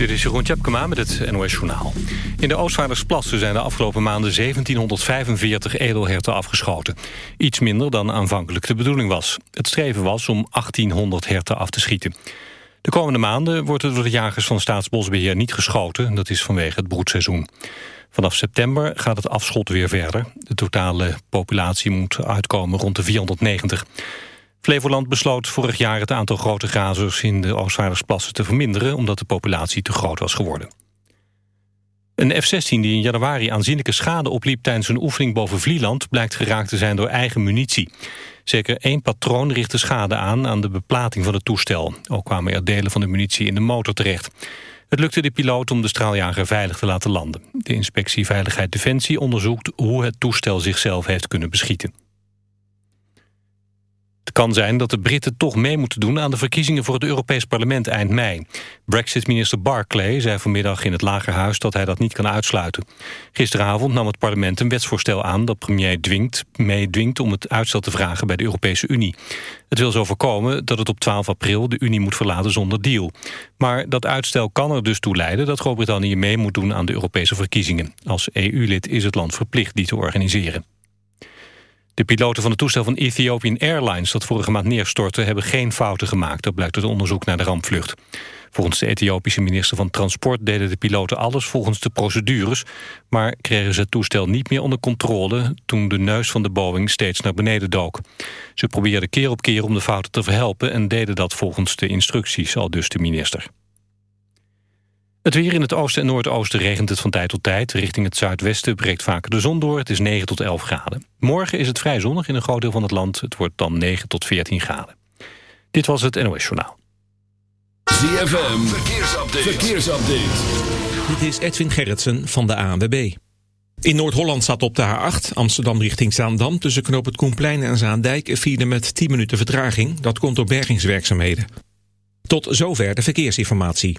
Dit is Jeroen Tjepkema met het NOS Journaal. In de Oostvaardersplassen zijn de afgelopen maanden 1745 edelherten afgeschoten. Iets minder dan aanvankelijk de bedoeling was. Het streven was om 1800 herten af te schieten. De komende maanden wordt er door de jagers van Staatsbosbeheer niet geschoten. Dat is vanwege het broedseizoen. Vanaf september gaat het afschot weer verder. De totale populatie moet uitkomen rond de 490. Flevoland besloot vorig jaar het aantal grote grazers in de Oostvaardersplassen te verminderen omdat de populatie te groot was geworden. Een F-16 die in januari aanzienlijke schade opliep tijdens een oefening boven Vlieland blijkt geraakt te zijn door eigen munitie. Zeker één patroon richtte schade aan aan de beplating van het toestel. Ook kwamen er delen van de munitie in de motor terecht. Het lukte de piloot om de straaljager veilig te laten landen. De inspectie Veiligheid Defensie onderzoekt hoe het toestel zichzelf heeft kunnen beschieten. Het kan zijn dat de Britten toch mee moeten doen aan de verkiezingen voor het Europees Parlement eind mei. Brexit-minister Barclay zei vanmiddag in het Lagerhuis dat hij dat niet kan uitsluiten. Gisteravond nam het parlement een wetsvoorstel aan dat premier dwingt, meedwingt om het uitstel te vragen bij de Europese Unie. Het wil zo voorkomen dat het op 12 april de Unie moet verlaten zonder deal. Maar dat uitstel kan er dus toe leiden dat Groot-Brittannië mee moet doen aan de Europese verkiezingen. Als EU-lid is het land verplicht die te organiseren. De piloten van het toestel van Ethiopian Airlines dat vorige maand neerstortte hebben geen fouten gemaakt. Dat blijkt uit onderzoek naar de rampvlucht. Volgens de Ethiopische minister van Transport deden de piloten alles volgens de procedures, maar kregen ze het toestel niet meer onder controle toen de neus van de Boeing steeds naar beneden dook. Ze probeerden keer op keer om de fouten te verhelpen en deden dat volgens de instructies, al dus de minister. Het weer in het oosten en noordoosten regent het van tijd tot tijd. Richting het zuidwesten breekt vaker de zon door. Het is 9 tot 11 graden. Morgen is het vrij zonnig in een groot deel van het land. Het wordt dan 9 tot 14 graden. Dit was het NOS Journaal. ZFM, verkeersupdate. verkeersupdate. Dit is Edwin Gerritsen van de ANWB. In Noord-Holland staat op de A8 Amsterdam richting Zaandam... tussen knoop het Koenplein en Zaandijk een vierde met 10 minuten vertraging. Dat komt door bergingswerkzaamheden. Tot zover de verkeersinformatie.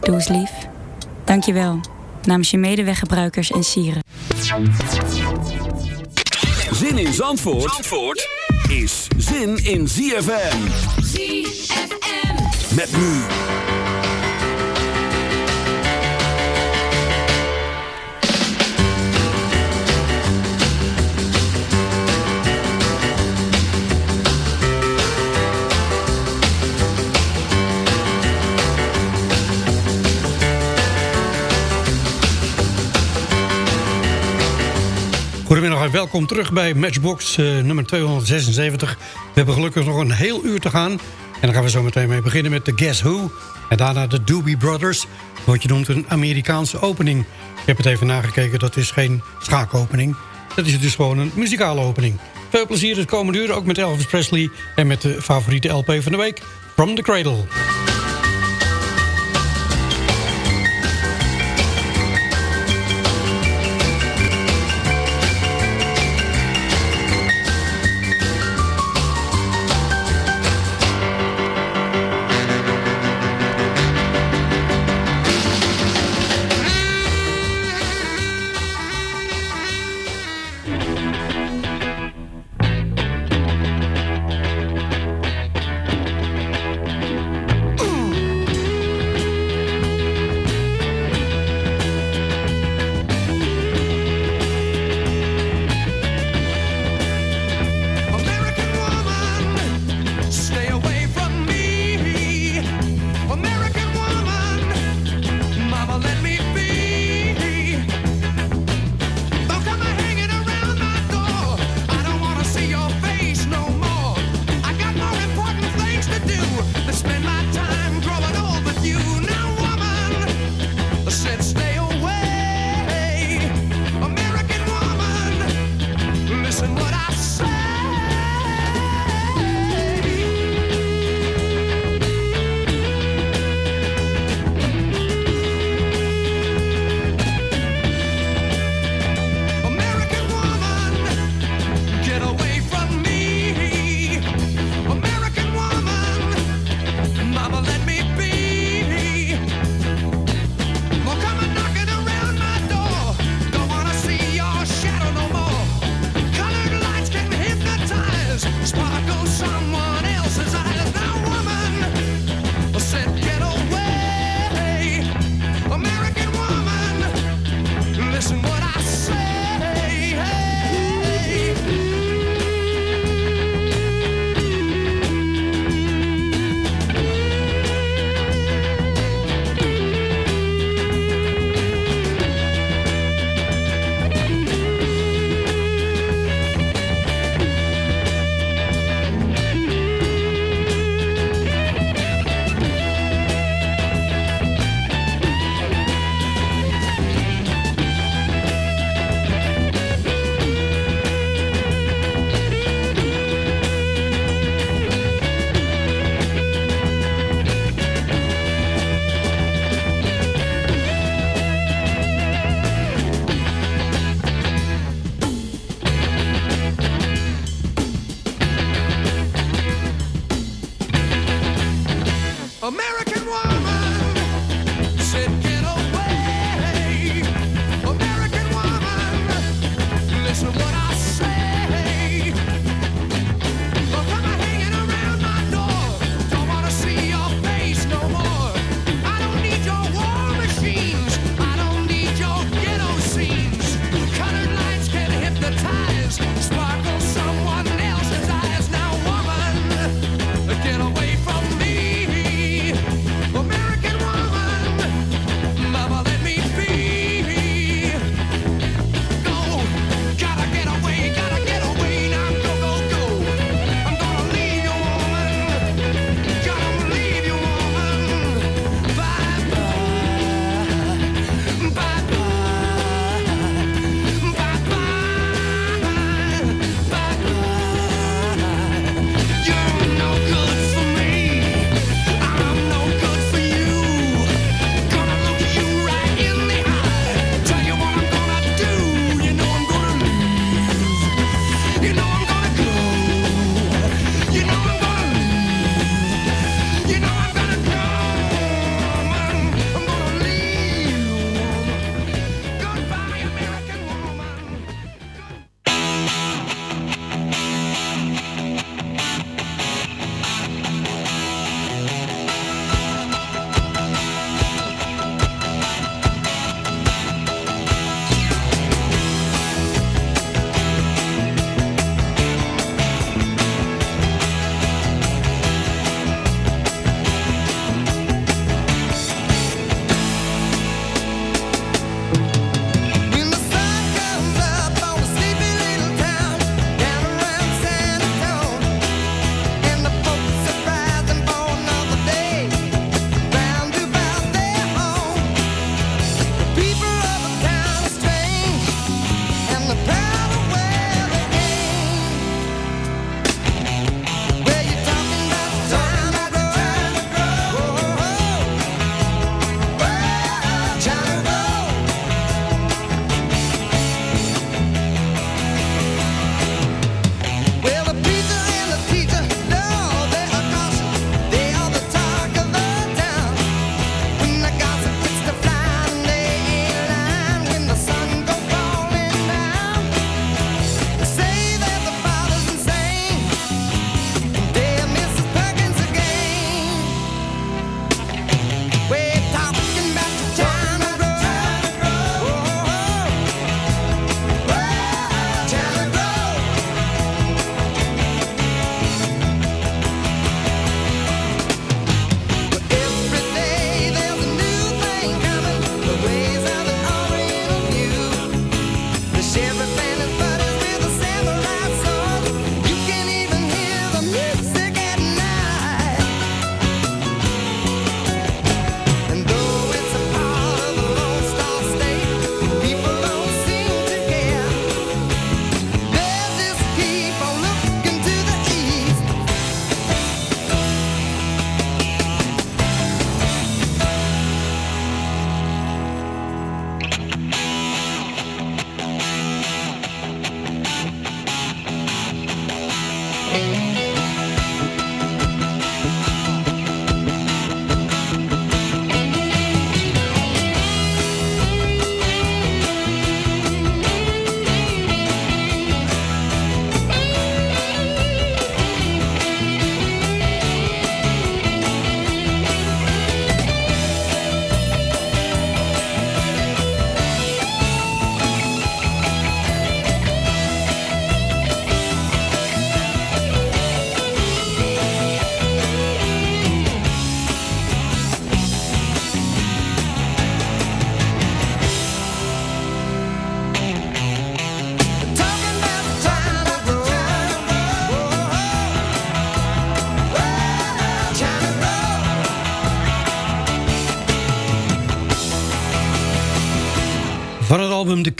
Doe eens lief. Dank je wel. Namens je medeweggebruikers en sieren. Zin in Zandvoort, Zandvoort is zin in ZFM. ZFM. Met nu Goedemiddag en welkom terug bij Matchbox uh, nummer 276. We hebben gelukkig nog een heel uur te gaan. En dan gaan we zo meteen mee beginnen met de Guess Who. En daarna de Doobie Brothers. Wat je noemt een Amerikaanse opening. Ik heb het even nagekeken, dat is geen schaakopening. Dat is dus gewoon een muzikale opening. Veel plezier het komende uur, ook met Elvis Presley... en met de favoriete LP van de week, From the Cradle.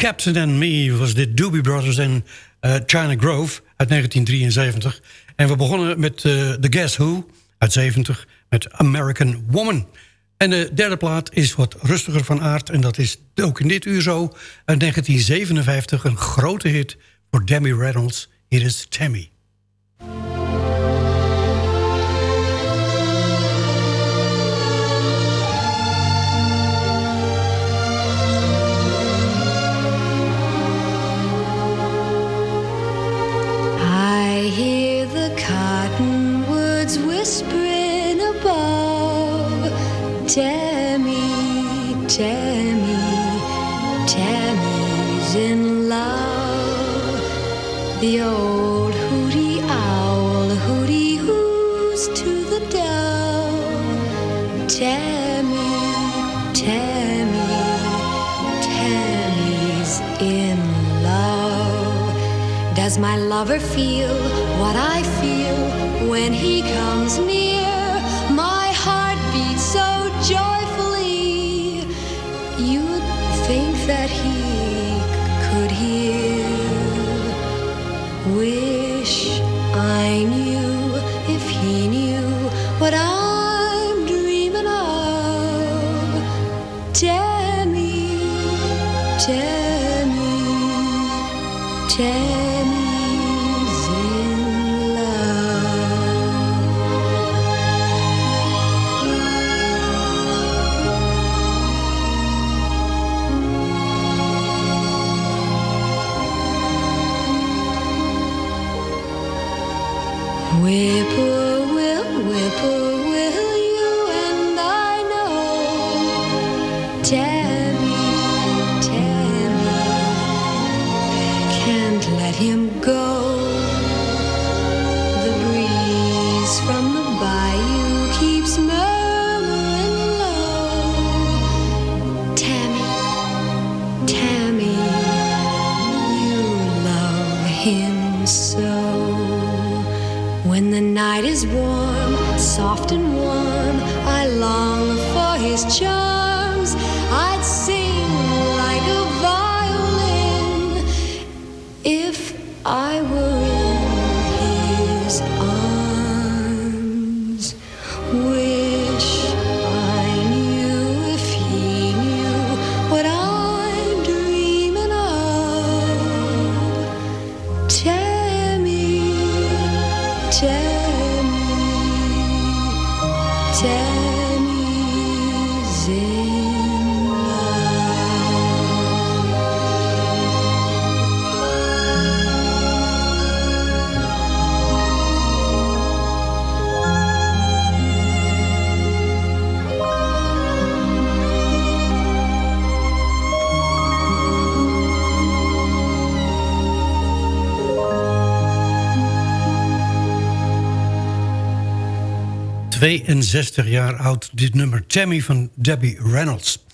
Captain and Me was dit Doobie Brothers en uh, China Grove uit 1973. En we begonnen met uh, The Guess Who uit 70 met American Woman. En de derde plaat is wat rustiger van aard. En dat is ook in dit uur zo. Uit 1957 een grote hit voor Demi Reynolds. Hier is Tammy. Tammy, Tammy, Tammy's in love. The old hooty owl, hooty hoos to the dove. Tammy, Tammy, Tammy's in love. Does my lover feel what I feel when he comes near? That he en 60 jaar oud, dit nummer Tammy van Debbie Reynolds.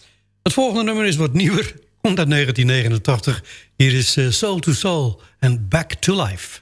Het volgende nummer is wat nieuwer, komt uit 1989. Hier is uh, Soul to Soul en Back to Life.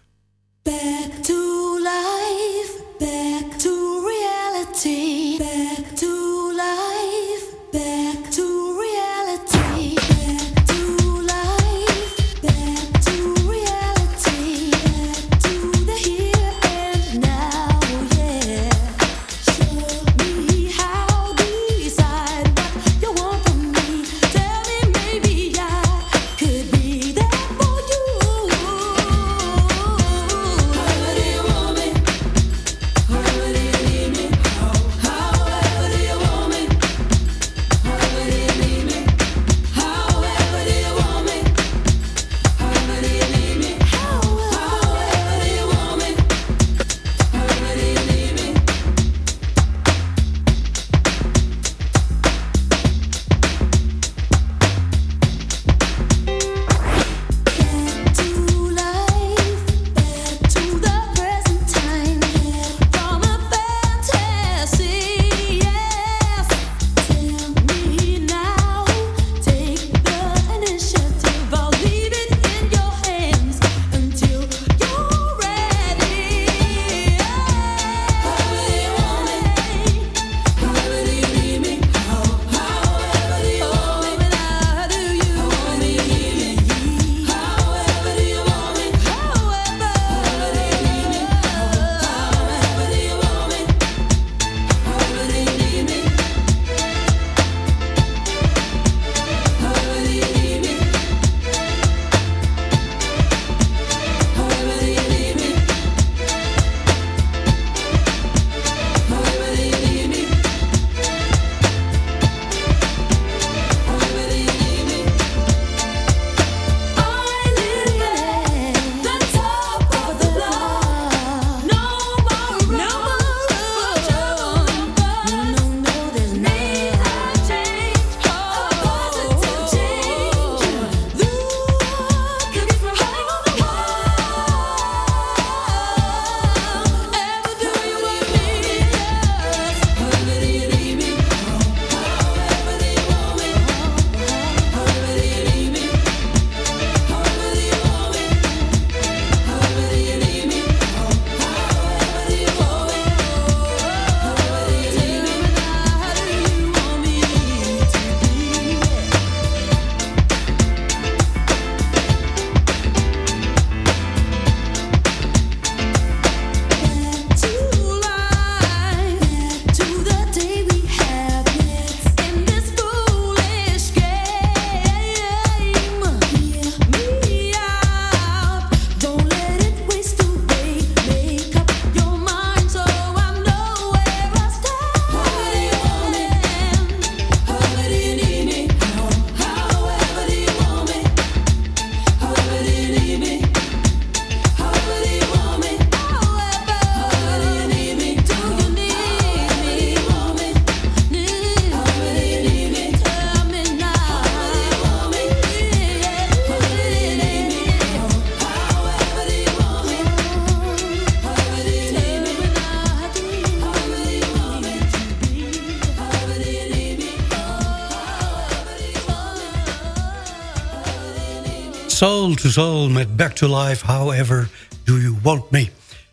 Soul met Back to Life, However Do You Want Me.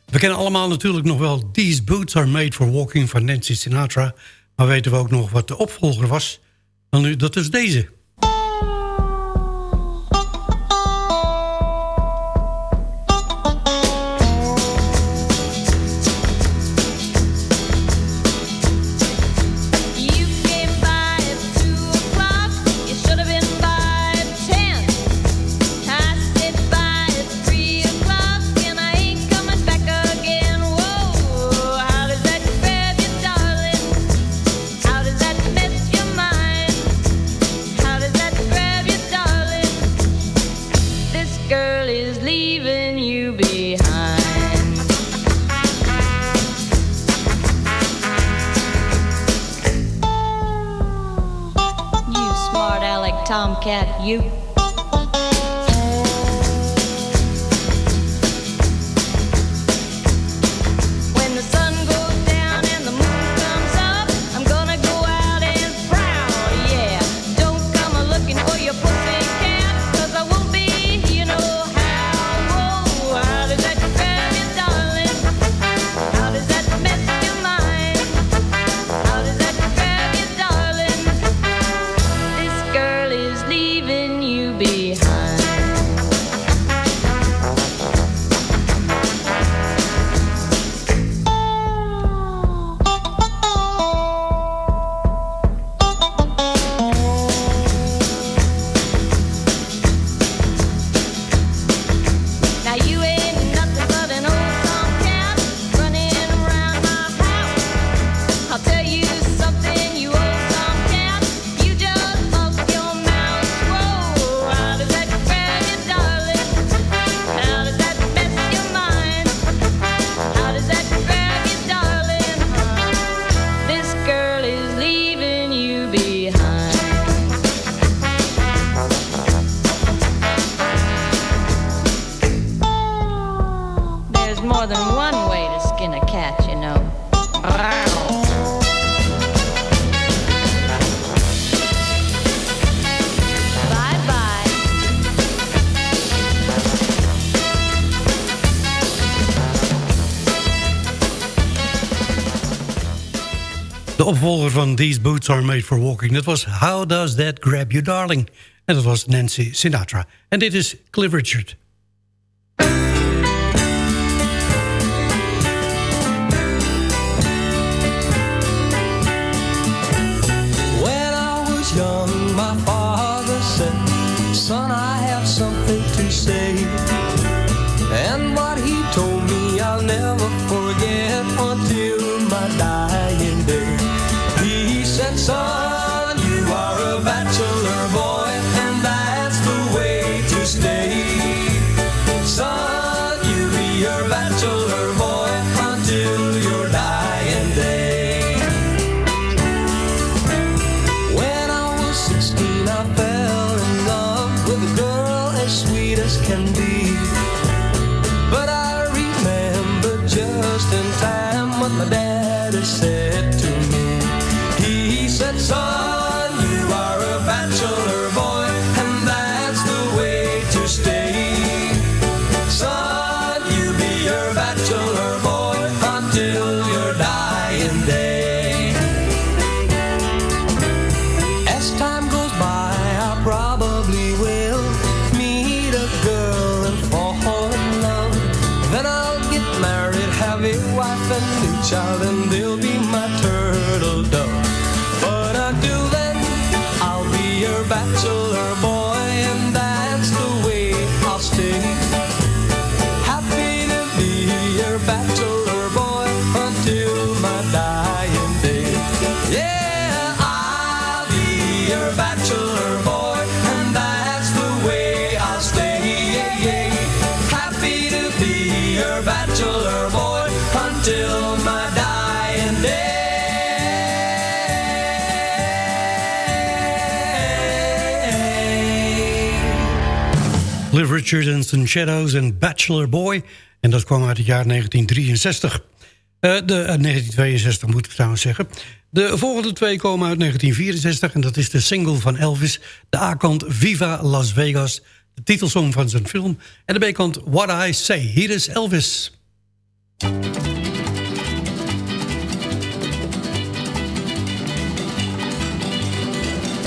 We kennen allemaal natuurlijk nog wel These Boots Are Made for Walking van Nancy Sinatra. Maar weten we ook nog wat de opvolger was? Dan nu, dat is deze. Opvolger van These Boots Are Made For Walking. Dat was How Does That Grab You Darling? En dat was Nancy Sinatra. En dit is Cliff Richard. challenge Richard zijn Shadows en Bachelor Boy. En dat kwam uit het jaar 1963. Uh, de, uh, 1962 moet ik trouwens zeggen. De volgende twee komen uit 1964 en dat is de single van Elvis. De A-kant Viva Las Vegas de titelsong van zijn film. En de B-kant What I Say. Hier is Elvis.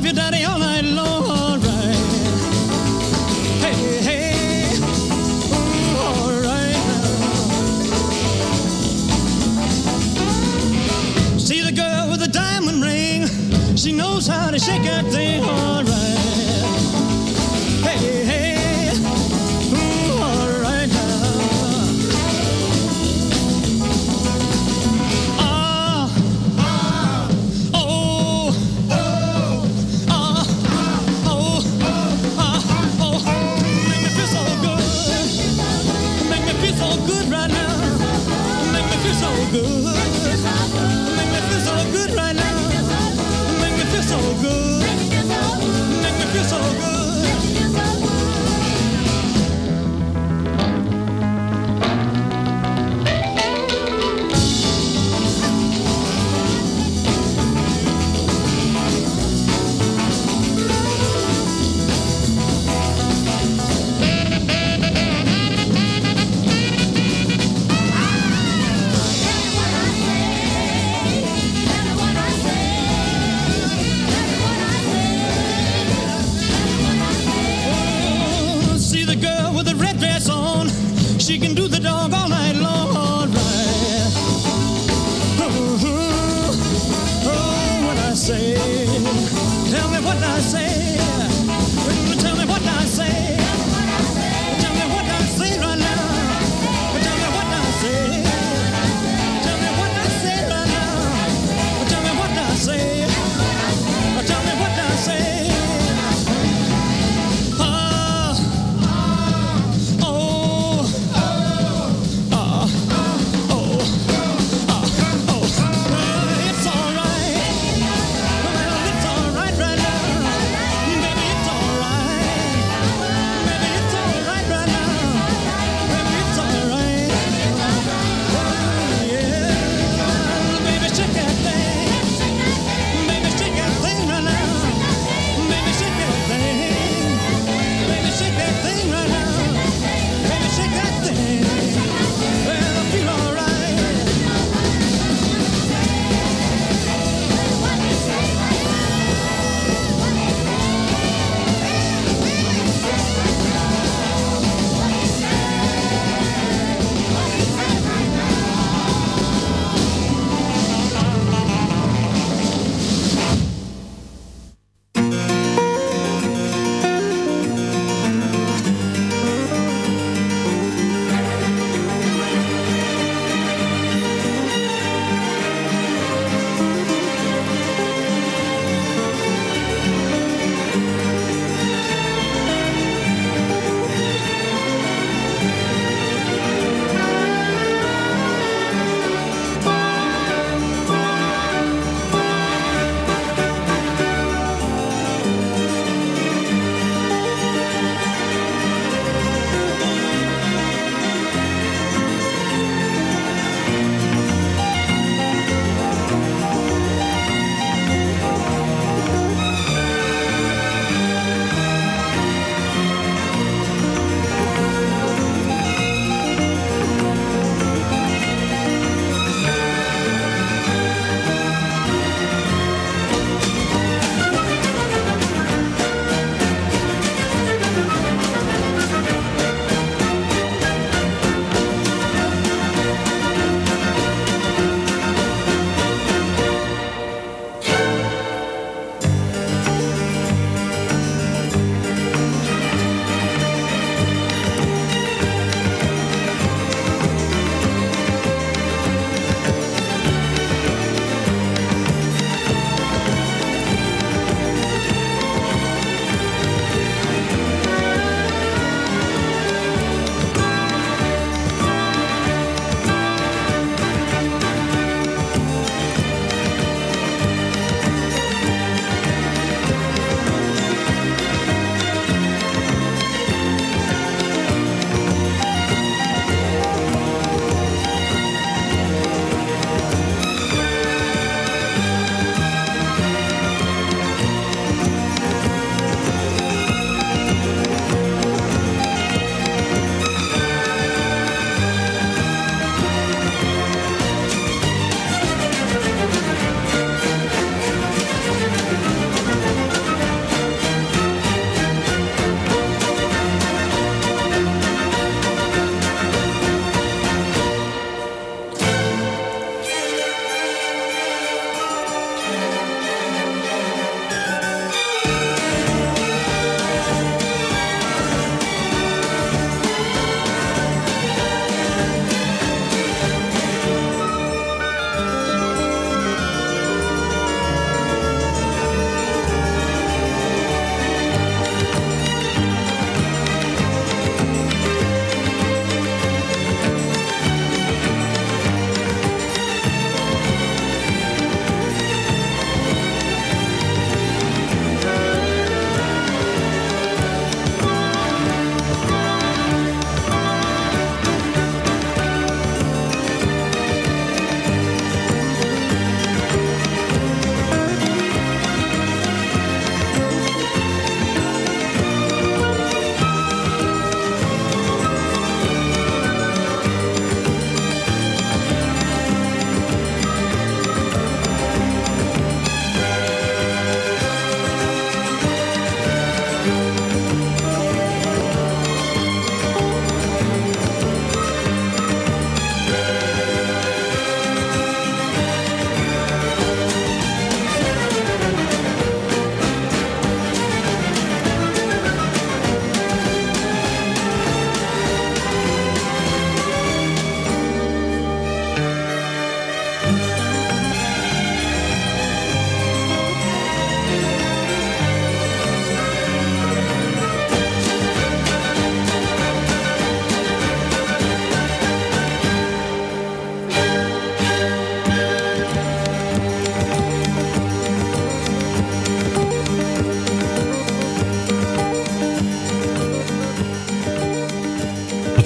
love your daddy all night long. All right. Hey, hey. All right. See the girl with the diamond ring. She knows how to shake that thing. All right.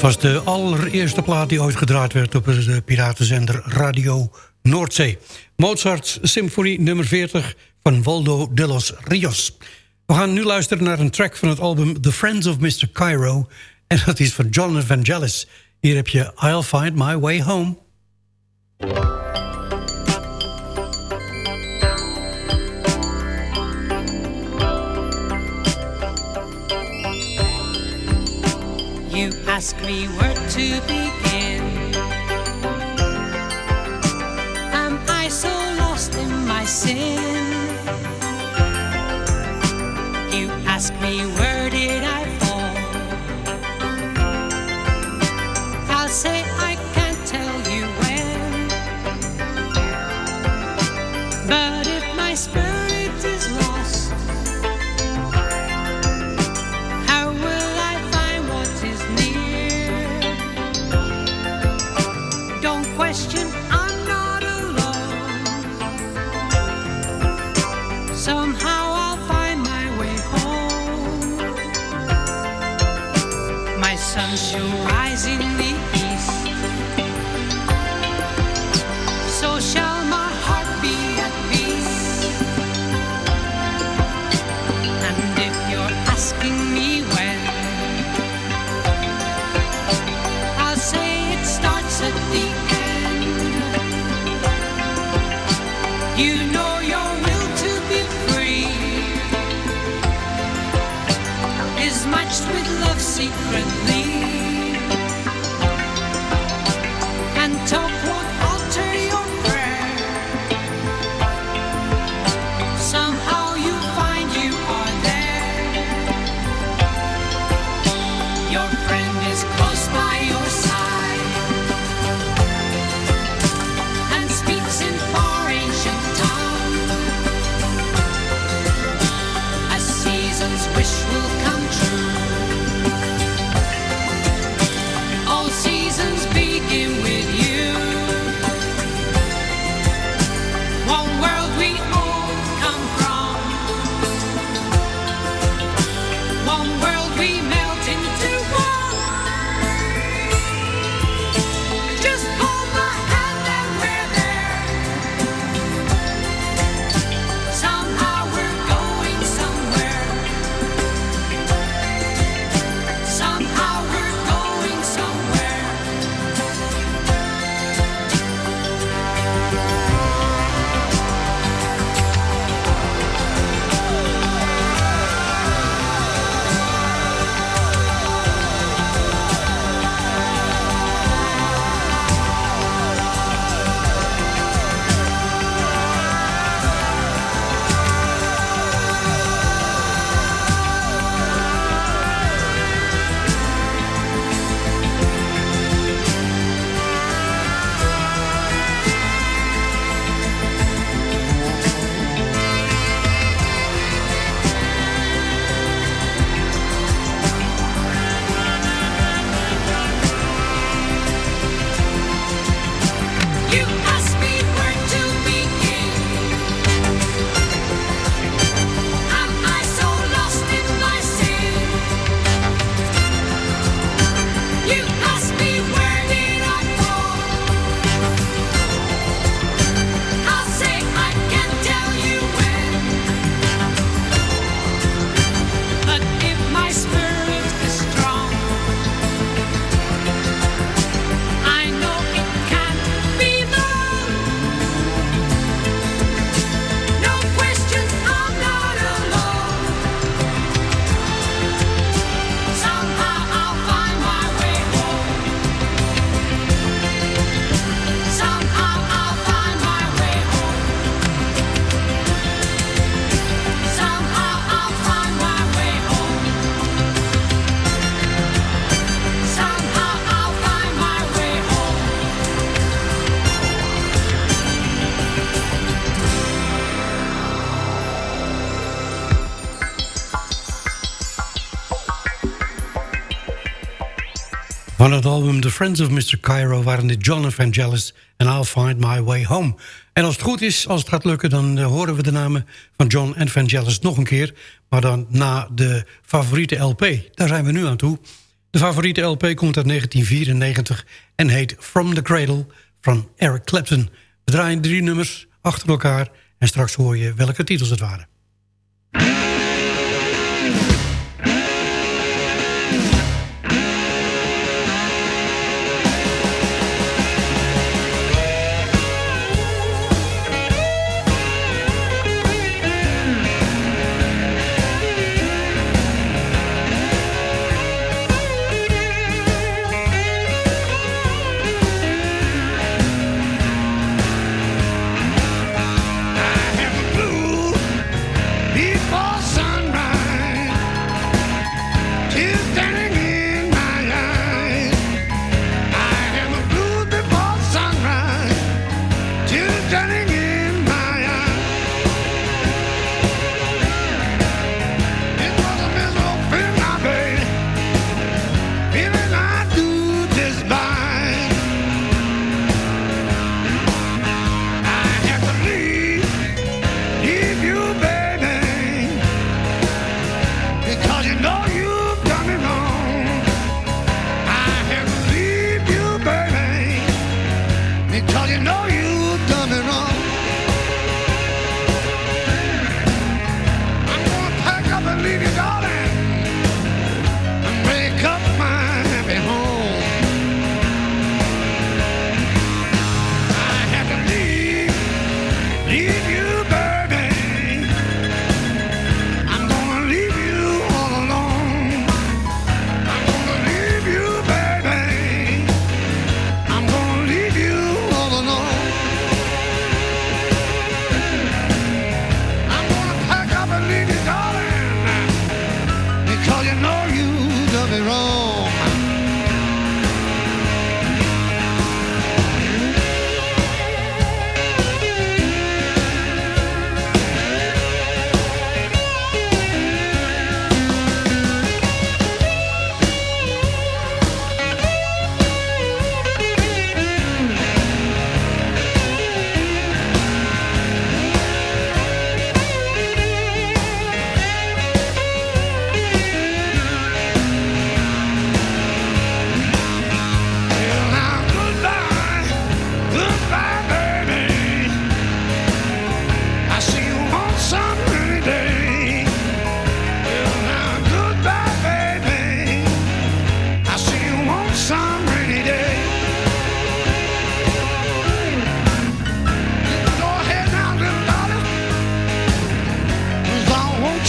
Was de allereerste plaat die ooit gedraaid werd op de piratenzender Radio Noordzee. Mozart's Symfonie nummer 40 van Waldo de los Rios. We gaan nu luisteren naar een track van het album The Friends of Mr. Cairo. En dat is van John Evangelis. Hier heb je I'll Find My Way Home. You ask me where to begin. Am I so lost in my sin? You ask me where did Van het album The Friends of Mr. Cairo waren dit John Evangelis en I'll Find My Way Home. En als het goed is, als het gaat lukken, dan eh, horen we de namen van John Evangelis nog een keer. Maar dan na de favoriete LP. Daar zijn we nu aan toe. De favoriete LP komt uit 1994 en heet From the Cradle van Eric Clapton. We draaien drie nummers achter elkaar en straks hoor je welke titels het waren.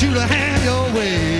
And when you see two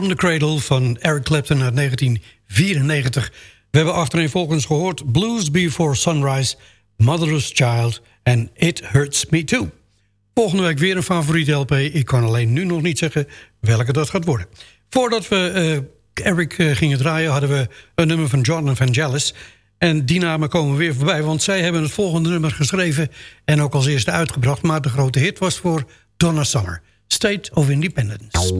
From the Cradle van Eric Clapton uit 1994. We hebben achtereenvolgens gehoord Blues Before Sunrise, Motherless Child en It Hurts Me Too. Volgende week weer een favoriet LP. Ik kan alleen nu nog niet zeggen welke dat gaat worden. Voordat we eh, Eric eh, gingen draaien hadden we een nummer van John van Vangelis. En die namen komen weer voorbij, want zij hebben het volgende nummer geschreven... en ook als eerste uitgebracht, maar de grote hit was voor Donna Summer. State of Independence.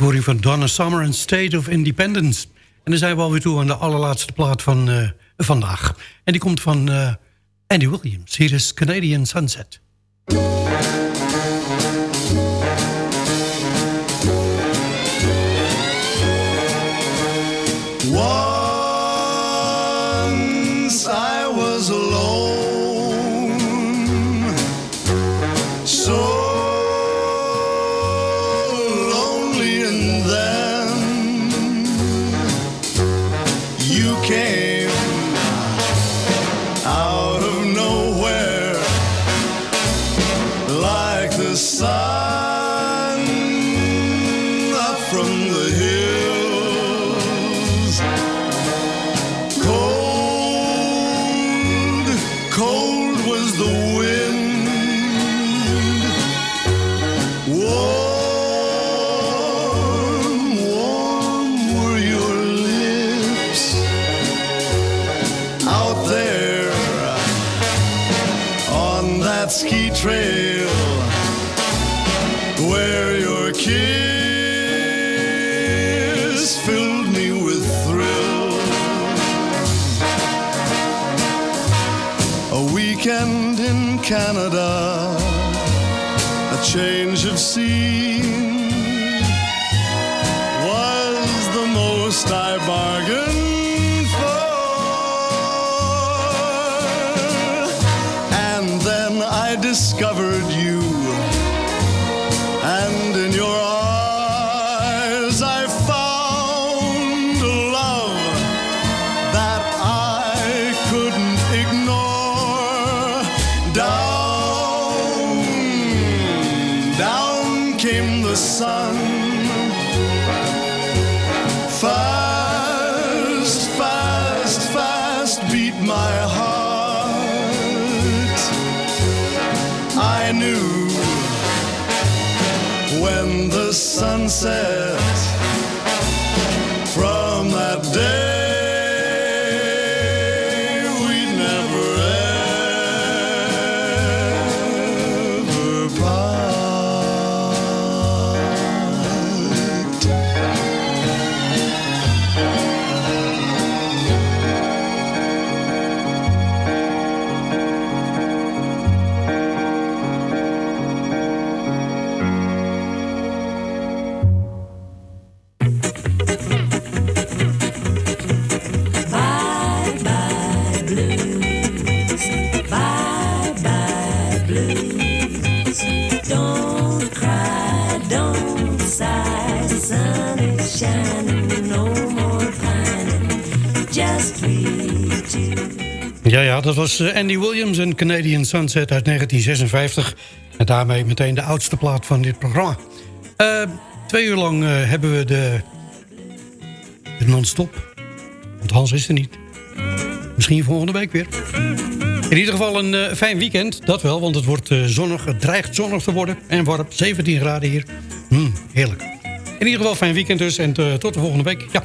Uitvoering van Donna Summer en State of Independence. En dan zijn we alweer toe aan de allerlaatste plaat van uh, vandaag. En die komt van uh, Andy Williams. Hier is Canadian Sunset. You Canada, eh, Andy Williams en Canadian Sunset uit 1956. En daarmee meteen de oudste plaat van dit programma. Eh, twee uur lang eh, hebben we de, de non-stop. Want Hans is er niet. Misschien volgende week weer. In ieder geval een fijn weekend, dat wel. Want het wordt zonnig, het dreigt zonnig te worden. En warm, 17 graden hier. Mm, heerlijk. In ieder geval fijn weekend dus. En tot de volgende week. Ja.